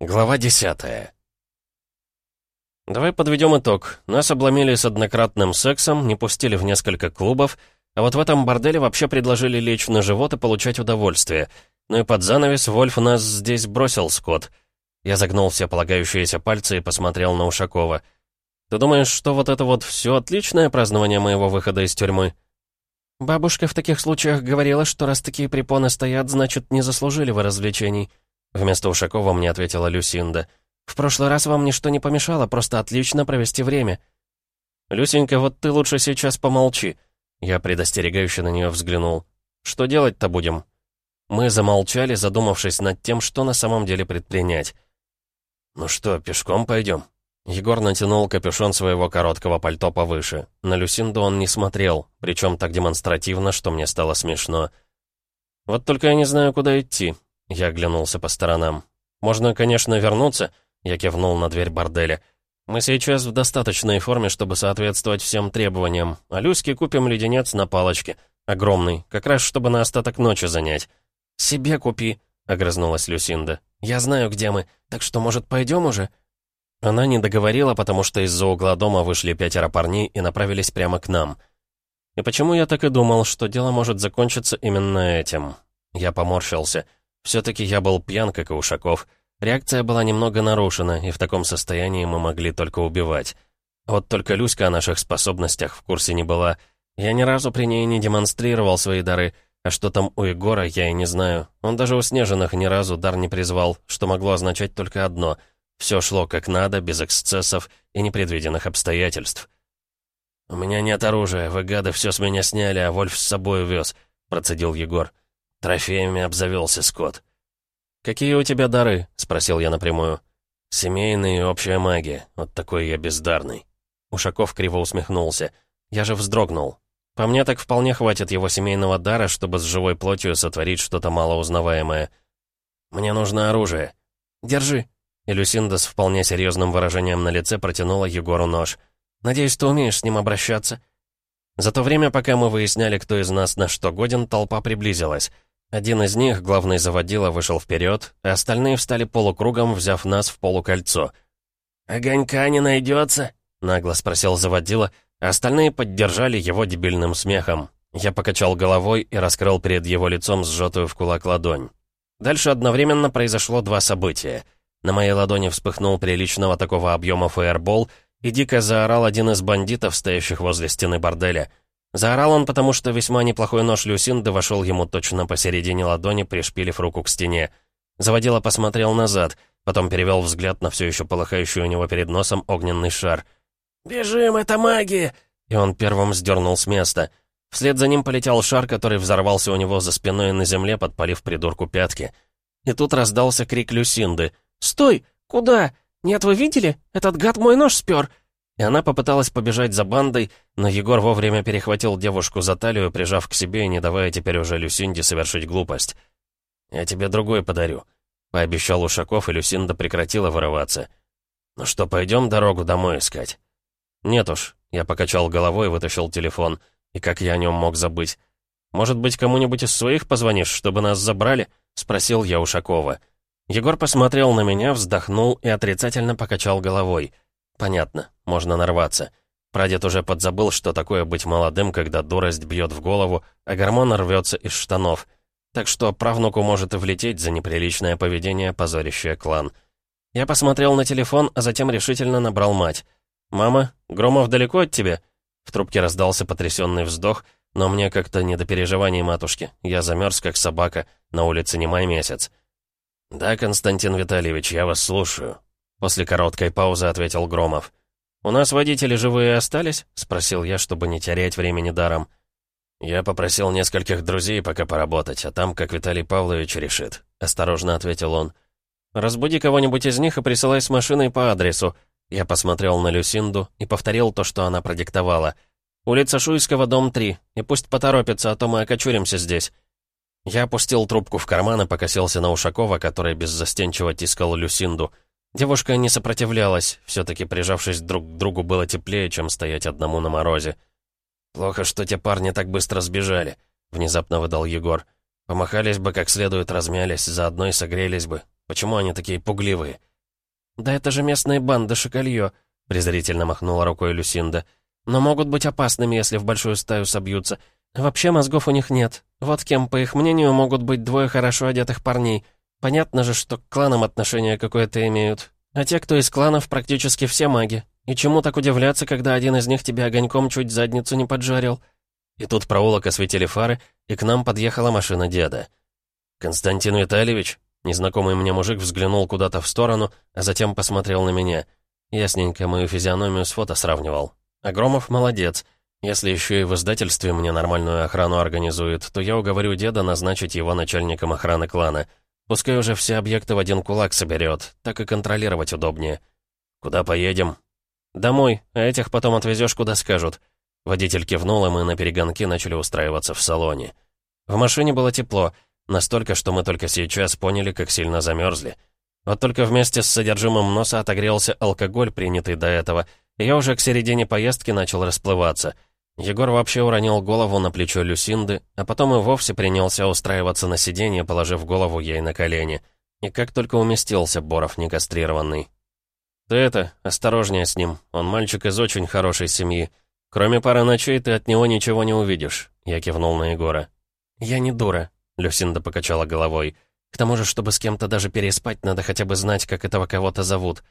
Глава десятая. Давай подведем итог. Нас обломили с однократным сексом, не пустили в несколько клубов, а вот в этом борделе вообще предложили лечь на живот и получать удовольствие. Ну и под занавес Вольф нас здесь бросил, Скотт. Я загнул все полагающиеся пальцы и посмотрел на Ушакова. «Ты думаешь, что вот это вот все отличное празднование моего выхода из тюрьмы?» «Бабушка в таких случаях говорила, что раз такие препоны стоят, значит, не заслужили вы развлечений», Вместо Ушакова мне ответила Люсинда. «В прошлый раз вам ничто не помешало, просто отлично провести время». «Люсенька, вот ты лучше сейчас помолчи». Я предостерегающе на нее взглянул. «Что делать-то будем?» Мы замолчали, задумавшись над тем, что на самом деле предпринять. «Ну что, пешком пойдем?» Егор натянул капюшон своего короткого пальто повыше. На Люсинду он не смотрел, причем так демонстративно, что мне стало смешно. «Вот только я не знаю, куда идти. Я оглянулся по сторонам. «Можно, конечно, вернуться», — я кивнул на дверь борделя. «Мы сейчас в достаточной форме, чтобы соответствовать всем требованиям. А Люське купим леденец на палочке. Огромный, как раз чтобы на остаток ночи занять». «Себе купи», — огрызнулась Люсинда. «Я знаю, где мы, так что, может, пойдем уже?» Она не договорила, потому что из-за угла дома вышли пятеро парней и направились прямо к нам. И почему я так и думал, что дело может закончиться именно этим? Я поморщился. Все-таки я был пьян, как и Ушаков. Реакция была немного нарушена, и в таком состоянии мы могли только убивать. Вот только Люська о наших способностях в курсе не была. Я ни разу при ней не демонстрировал свои дары, а что там у Егора, я и не знаю. Он даже у Снежиных ни разу дар не призвал, что могло означать только одно. Все шло как надо, без эксцессов и непредвиденных обстоятельств. «У меня нет оружия, вы, гады, все с меня сняли, а Вольф с собой увез», — процедил Егор. Трофеями обзавелся Скотт. «Какие у тебя дары?» — спросил я напрямую. «Семейная и общая магия. Вот такой я бездарный». Ушаков криво усмехнулся. Я же вздрогнул. По мне так вполне хватит его семейного дара, чтобы с живой плотью сотворить что-то малоузнаваемое. «Мне нужно оружие». «Держи». И Люсинда с вполне серьезным выражением на лице протянула Егору нож. «Надеюсь, ты умеешь с ним обращаться?» За то время, пока мы выясняли, кто из нас на что годен, толпа приблизилась. Один из них, главный заводила, вышел вперед, а остальные встали полукругом, взяв нас в полукольцо. «Огонька не найдется?» — нагло спросил заводила, а остальные поддержали его дебильным смехом. Я покачал головой и раскрыл перед его лицом сжатую в кулак ладонь. Дальше одновременно произошло два события. На моей ладони вспыхнул приличного такого объема фаербол, и дико заорал один из бандитов, стоящих возле стены борделя — Заорал он, потому что весьма неплохой нож Люсинды вошел ему точно посередине ладони, пришпилив руку к стене. Заводила посмотрел назад, потом перевел взгляд на все еще полыхающий у него перед носом огненный шар. «Бежим, это магия!» И он первым сдернул с места. Вслед за ним полетел шар, который взорвался у него за спиной на земле, подпалив придурку пятки. И тут раздался крик Люсинды. «Стой! Куда? Нет, вы видели? Этот гад мой нож спер! И она попыталась побежать за бандой, но Егор вовремя перехватил девушку за талию, прижав к себе и не давая теперь уже Люсинде совершить глупость. «Я тебе другой подарю», — пообещал Ушаков, и Люсинда прекратила вырываться. «Ну что, пойдем дорогу домой искать?» «Нет уж», — я покачал головой и вытащил телефон. И как я о нем мог забыть? «Может быть, кому-нибудь из своих позвонишь, чтобы нас забрали?» — спросил я Ушакова. Егор посмотрел на меня, вздохнул и отрицательно покачал головой — Понятно, можно нарваться. Прадед уже подзабыл, что такое быть молодым, когда дурость бьет в голову, а гормон рвется из штанов. Так что правнуку может и влететь за неприличное поведение, позорящее клан. Я посмотрел на телефон, а затем решительно набрал мать. «Мама, Громов далеко от тебя?» В трубке раздался потрясенный вздох, но мне как-то не до переживаний матушки. Я замерз, как собака, на улице не май месяц. «Да, Константин Витальевич, я вас слушаю», После короткой паузы ответил Громов. «У нас водители живые остались?» — спросил я, чтобы не терять времени даром. «Я попросил нескольких друзей пока поработать, а там, как Виталий Павлович решит», — осторожно ответил он. «Разбуди кого-нибудь из них и присылай с машиной по адресу». Я посмотрел на Люсинду и повторил то, что она продиктовала. «Улица Шуйского, дом 3, и пусть поторопится, а то мы окочуримся здесь». Я опустил трубку в карман и покосился на Ушакова, который беззастенчиво тискал Люсинду — Девушка не сопротивлялась, все-таки прижавшись друг к другу было теплее, чем стоять одному на морозе. «Плохо, что те парни так быстро сбежали», — внезапно выдал Егор. «Помахались бы как следует, размялись, заодно и согрелись бы. Почему они такие пугливые? «Да это же местные банды Шоколье», — презрительно махнула рукой Люсинда. «Но могут быть опасными, если в большую стаю собьются. Вообще мозгов у них нет. Вот кем, по их мнению, могут быть двое хорошо одетых парней. Понятно же, что к кланам отношения какое-то имеют. А те, кто из кланов, практически все маги. И чему так удивляться, когда один из них тебе огоньком чуть задницу не поджарил?» И тут проулок осветили фары, и к нам подъехала машина деда. «Константин Витальевич?» Незнакомый мне мужик взглянул куда-то в сторону, а затем посмотрел на меня. Ясненько мою физиономию с фото сравнивал. Агромов молодец. Если еще и в издательстве мне нормальную охрану организует, то я уговорю деда назначить его начальником охраны клана. Пускай уже все объекты в один кулак соберет, так и контролировать удобнее. «Куда поедем?» «Домой, а этих потом отвезешь, куда скажут». Водитель кивнул, и мы на перегонки начали устраиваться в салоне. В машине было тепло, настолько, что мы только сейчас поняли, как сильно замерзли. Вот только вместе с содержимым носа отогрелся алкоголь, принятый до этого, и я уже к середине поездки начал расплываться. Егор вообще уронил голову на плечо Люсинды, а потом и вовсе принялся устраиваться на сиденье, положив голову ей на колени. И как только уместился Боров некастрированный. «Ты это, осторожнее с ним, он мальчик из очень хорошей семьи. Кроме пары ночей ты от него ничего не увидишь», — я кивнул на Егора. «Я не дура», — Люсинда покачала головой. «К тому же, чтобы с кем-то даже переспать, надо хотя бы знать, как этого кого-то зовут».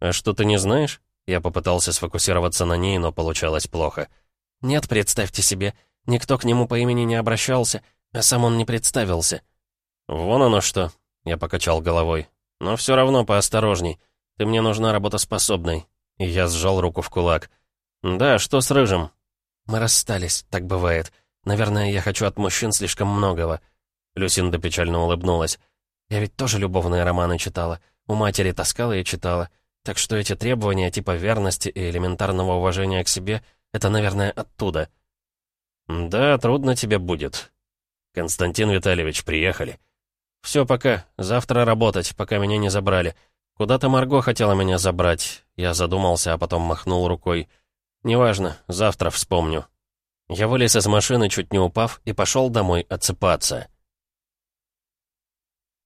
«А что ты не знаешь?» Я попытался сфокусироваться на ней, но получалось плохо. «Нет, представьте себе, никто к нему по имени не обращался, а сам он не представился». «Вон оно что», — я покачал головой. «Но все равно поосторожней. Ты мне нужна работоспособной». И я сжал руку в кулак. «Да, что с Рыжим?» «Мы расстались, так бывает. Наверное, я хочу от мужчин слишком многого». Люсинда печально улыбнулась. «Я ведь тоже любовные романы читала. У матери таскала и читала. Так что эти требования типа верности и элементарного уважения к себе — это, наверное, оттуда». «Да, трудно тебе будет». «Константин Витальевич, приехали». «Все, пока. Завтра работать, пока меня не забрали. «Куда-то Марго хотела меня забрать». Я задумался, а потом махнул рукой. «Неважно, завтра вспомню». Я вылез из машины, чуть не упав, и пошел домой отсыпаться.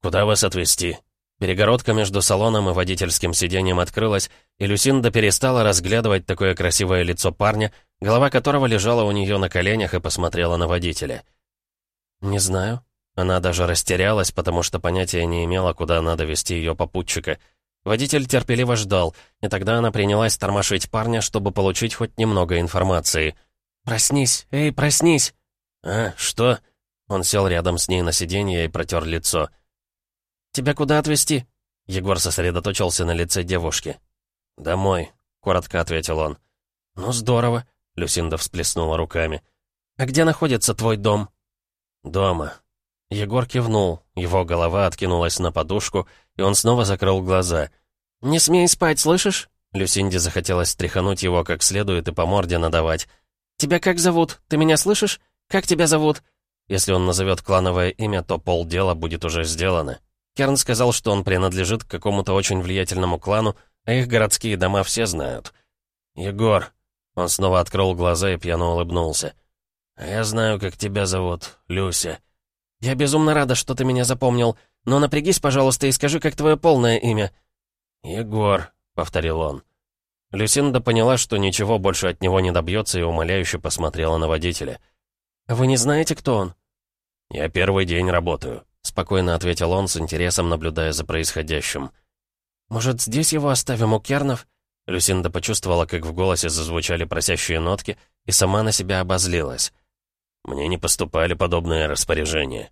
«Куда вас отвезти?» Перегородка между салоном и водительским сиденьем открылась, и Люсинда перестала разглядывать такое красивое лицо парня, голова которого лежала у нее на коленях и посмотрела на водителя. «Не знаю». Она даже растерялась, потому что понятия не имела, куда надо вести ее попутчика — Водитель терпеливо ждал, и тогда она принялась тормошить парня, чтобы получить хоть немного информации. «Проснись! Эй, проснись!» «А, что?» Он сел рядом с ней на сиденье и протер лицо. «Тебя куда отвезти?» Егор сосредоточился на лице девушки. «Домой», — коротко ответил он. «Ну, здорово», — Люсинда всплеснула руками. «А где находится твой дом?» «Дома». Егор кивнул, его голова откинулась на подушку, и он снова закрыл глаза. «Не смей спать, слышишь?» Люсинде захотелось стряхануть его как следует и по морде надавать. «Тебя как зовут? Ты меня слышишь? Как тебя зовут?» Если он назовет клановое имя, то полдела будет уже сделано. Керн сказал, что он принадлежит к какому-то очень влиятельному клану, а их городские дома все знают. «Егор!» Он снова открыл глаза и пьяно улыбнулся. «Я знаю, как тебя зовут, Люся». «Я безумно рада, что ты меня запомнил. Но напрягись, пожалуйста, и скажи, как твое полное имя». «Егор», — повторил он. Люсинда поняла, что ничего больше от него не добьется, и умоляюще посмотрела на водителя. «Вы не знаете, кто он?» «Я первый день работаю», — спокойно ответил он, с интересом наблюдая за происходящим. «Может, здесь его оставим у Кернов?» Люсинда почувствовала, как в голосе зазвучали просящие нотки, и сама на себя обозлилась. «Мне не поступали подобные распоряжения».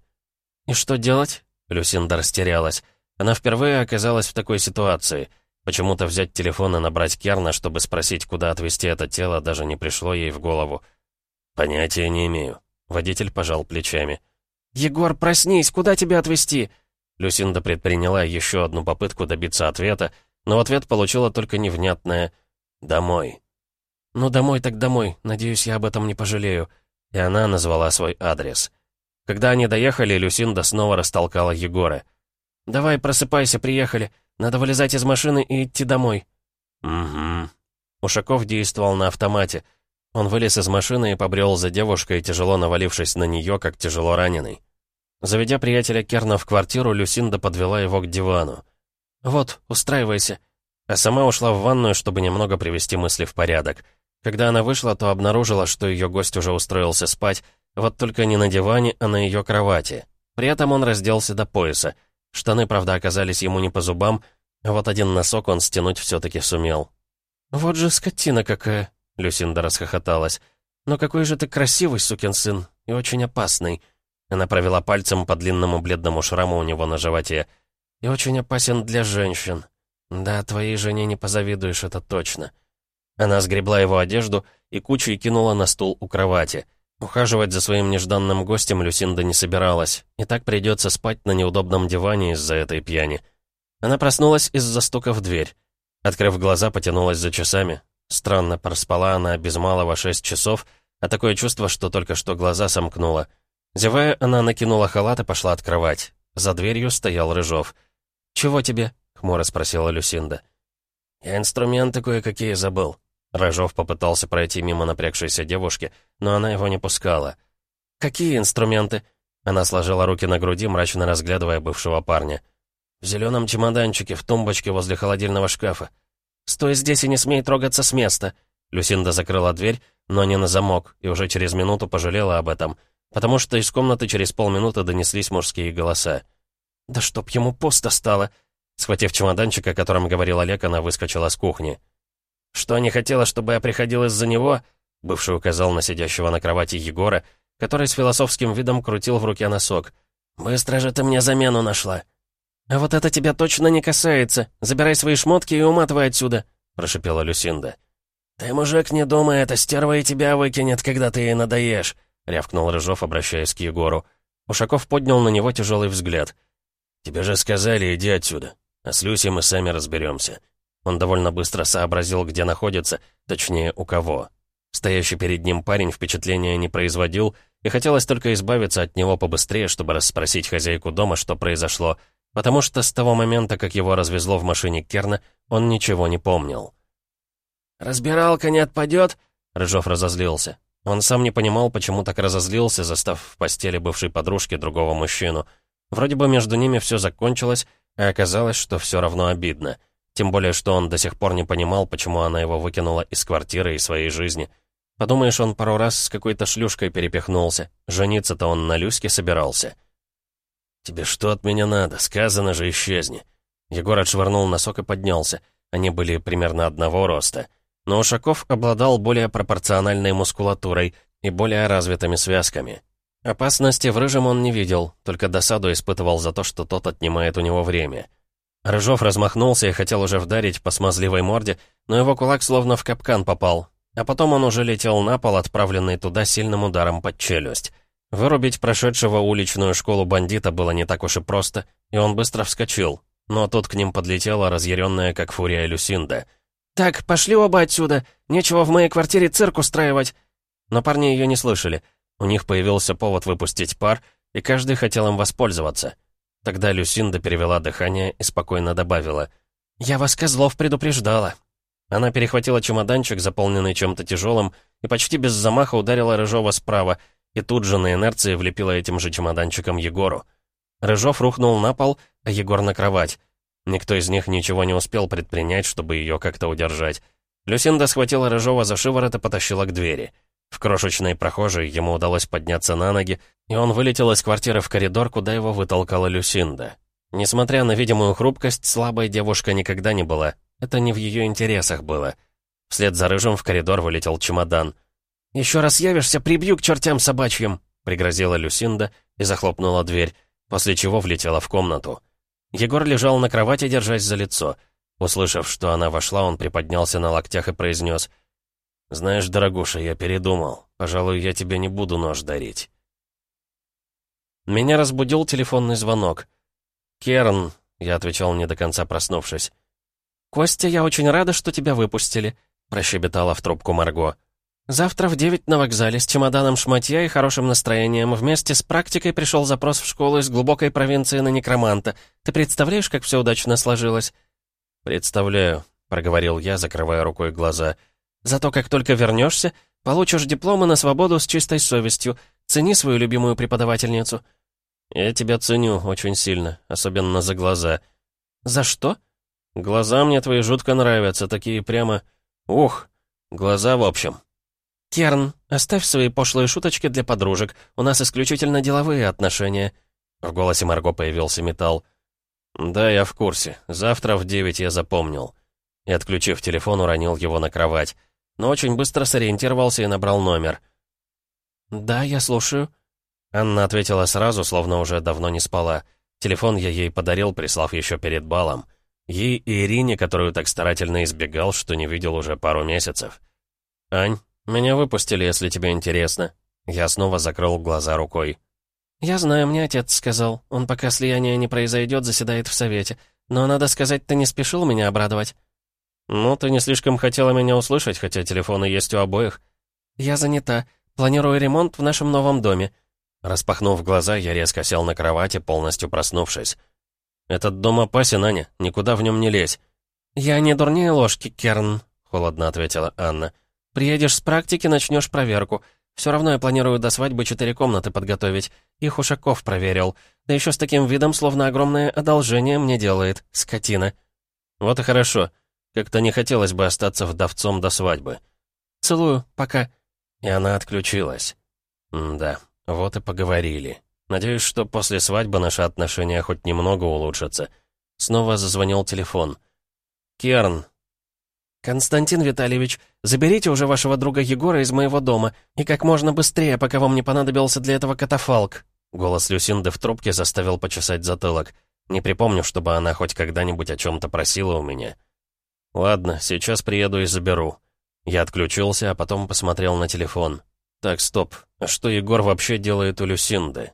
«И что делать?» Люсинда растерялась. Она впервые оказалась в такой ситуации. Почему-то взять телефон и набрать Керна, чтобы спросить, куда отвезти это тело, даже не пришло ей в голову. «Понятия не имею». Водитель пожал плечами. «Егор, проснись! Куда тебя отвезти?» Люсинда предприняла еще одну попытку добиться ответа, но в ответ получила только невнятное «домой». «Ну, домой так домой. Надеюсь, я об этом не пожалею». И она назвала свой адрес. Когда они доехали, Люсинда снова растолкала Егора. «Давай, просыпайся, приехали. Надо вылезать из машины и идти домой». «Угу». Ушаков действовал на автомате. Он вылез из машины и побрел за девушкой, тяжело навалившись на нее, как тяжело раненый. Заведя приятеля Керна в квартиру, Люсинда подвела его к дивану. «Вот, устраивайся. а сама ушла в ванную, чтобы немного привести мысли в порядок. Когда она вышла, то обнаружила, что ее гость уже устроился спать, вот только не на диване, а на ее кровати. При этом он разделся до пояса. Штаны, правда, оказались ему не по зубам, а вот один носок он стянуть все-таки сумел. «Вот же скотина какая!» — Люсинда расхохоталась. «Но какой же ты красивый, сукин сын, и очень опасный!» Она провела пальцем по длинному бледному шраму у него на животе. «И очень опасен для женщин. Да, твоей жене не позавидуешь, это точно». Она сгребла его одежду и кучей кинула на стул у кровати. Ухаживать за своим нежданным гостем Люсинда не собиралась, и так придется спать на неудобном диване из-за этой пьяни. Она проснулась из-за стука в дверь. Открыв глаза, потянулась за часами. Странно, проспала она без малого шесть часов, а такое чувство, что только что глаза сомкнула. Зевая, она накинула халат и пошла открывать. За дверью стоял Рыжов. «Чего тебе?» — хмуро спросила Люсинда. «Я инструменты кое-какие забыл». Рыжов попытался пройти мимо напрягшейся девушки, но она его не пускала. «Какие инструменты?» Она сложила руки на груди, мрачно разглядывая бывшего парня. «В зеленом чемоданчике, в тумбочке возле холодильного шкафа. Стой здесь и не смей трогаться с места!» Люсинда закрыла дверь, но не на замок, и уже через минуту пожалела об этом — потому что из комнаты через полминуты донеслись мужские голоса. «Да чтоб ему пусто стало!» Схватив чемоданчик, о котором говорил Олег, она выскочила с кухни. «Что, не хотела, чтобы я приходил из-за него?» Бывший указал на сидящего на кровати Егора, который с философским видом крутил в руке носок. «Быстро же ты мне замену нашла!» «А вот это тебя точно не касается. Забирай свои шмотки и уматывай отсюда», — прошипела Люсинда. «Ты, мужик, не думай, эта стерва и тебя выкинет, когда ты ей надоешь», — рявкнул Рыжов, обращаясь к Егору. Ушаков поднял на него тяжелый взгляд. «Тебе же сказали, иди отсюда. А с Люсей мы сами разберемся». Он довольно быстро сообразил, где находится, точнее, у кого. Стоящий перед ним парень впечатления не производил, и хотелось только избавиться от него побыстрее, чтобы расспросить хозяйку дома, что произошло, потому что с того момента, как его развезло в машине Керна, он ничего не помнил. «Разбиралка не отпадет?» Рыжов разозлился. Он сам не понимал, почему так разозлился, застав в постели бывшей подружки другого мужчину. Вроде бы между ними все закончилось, а оказалось, что все равно обидно. Тем более, что он до сих пор не понимал, почему она его выкинула из квартиры и своей жизни. Подумаешь, он пару раз с какой-то шлюшкой перепихнулся. Жениться-то он на Люське собирался. «Тебе что от меня надо? Сказано же, исчезни». Егор отшвырнул носок и поднялся. Они были примерно одного роста. Но Ушаков обладал более пропорциональной мускулатурой и более развитыми связками. Опасности в Рыжем он не видел, только досаду испытывал за то, что тот отнимает у него время. Рыжов размахнулся и хотел уже вдарить по смазливой морде, но его кулак словно в капкан попал. А потом он уже летел на пол, отправленный туда сильным ударом под челюсть. Вырубить прошедшего уличную школу бандита было не так уж и просто, и он быстро вскочил. Но тут к ним подлетела разъяренная, как фурия Люсинда — «Так, пошли оба отсюда. Нечего в моей квартире цирк устраивать». Но парни ее не слышали. У них появился повод выпустить пар, и каждый хотел им воспользоваться. Тогда Люсинда перевела дыхание и спокойно добавила. «Я вас, козлов, предупреждала». Она перехватила чемоданчик, заполненный чем-то тяжелым, и почти без замаха ударила Рыжова справа, и тут же на инерции влепила этим же чемоданчиком Егору. Рыжов рухнул на пол, а Егор на кровать. Никто из них ничего не успел предпринять, чтобы ее как-то удержать. Люсинда схватила Рыжова за шиворот и потащила к двери. В крошечной прохожей ему удалось подняться на ноги, и он вылетел из квартиры в коридор, куда его вытолкала Люсинда. Несмотря на видимую хрупкость, слабой девушка никогда не была. Это не в ее интересах было. Вслед за Рыжим в коридор вылетел чемодан. «Еще раз явишься, прибью к чертям собачьим!» — пригрозила Люсинда и захлопнула дверь, после чего влетела в комнату. Егор лежал на кровати, держась за лицо. Услышав, что она вошла, он приподнялся на локтях и произнес. «Знаешь, дорогуша, я передумал. Пожалуй, я тебе не буду нож дарить». Меня разбудил телефонный звонок. «Керн», — я отвечал, не до конца проснувшись. «Костя, я очень рада, что тебя выпустили», — прощебетала в трубку Марго. Завтра в девять на вокзале с чемоданом шматья и хорошим настроением вместе с практикой пришел запрос в школу из глубокой провинции на некроманта. Ты представляешь, как все удачно сложилось?» «Представляю», — проговорил я, закрывая рукой глаза. «Зато как только вернешься, получишь дипломы на свободу с чистой совестью. Цени свою любимую преподавательницу». «Я тебя ценю очень сильно, особенно за глаза». «За что?» Глаза мне твои жутко нравятся, такие прямо... Ух, глаза в общем». «Керн, оставь свои пошлые шуточки для подружек. У нас исключительно деловые отношения». В голосе Марго появился металл. «Да, я в курсе. Завтра в девять я запомнил». И, отключив телефон, уронил его на кровать. Но очень быстро сориентировался и набрал номер. «Да, я слушаю». Анна ответила сразу, словно уже давно не спала. Телефон я ей подарил, прислав еще перед балом. Ей и Ирине, которую так старательно избегал, что не видел уже пару месяцев. «Ань, меня выпустили, если тебе интересно». Я снова закрыл глаза рукой. «Я знаю, мне отец сказал. Он, пока слияние не произойдет, заседает в совете. Но, надо сказать, ты не спешил меня обрадовать». «Ну, ты не слишком хотела меня услышать, хотя телефоны есть у обоих». «Я занята. Планирую ремонт в нашем новом доме». Распахнув глаза, я резко сел на кровати, полностью проснувшись. «Этот дом опасен, Аня. Никуда в нем не лезь». «Я не дурнее ложки, Керн», — холодно ответила Анна. «Приедешь с практики, начнешь проверку. Все равно я планирую до свадьбы четыре комнаты подготовить. Их Ушаков проверил. Да еще с таким видом, словно огромное одолжение мне делает. Скотина». «Вот и хорошо. Как-то не хотелось бы остаться вдовцом до свадьбы». «Целую. Пока». И она отключилась. М да, вот и поговорили. Надеюсь, что после свадьбы наши отношения хоть немного улучшатся. Снова зазвонил телефон. «Керн». «Константин Витальевич, заберите уже вашего друга Егора из моего дома, и как можно быстрее, пока вам не понадобился для этого катафалк». Голос Люсинды в трубке заставил почесать затылок. Не припомню, чтобы она хоть когда-нибудь о чем-то просила у меня. «Ладно, сейчас приеду и заберу». Я отключился, а потом посмотрел на телефон. «Так, стоп. А что Егор вообще делает у Люсинды?»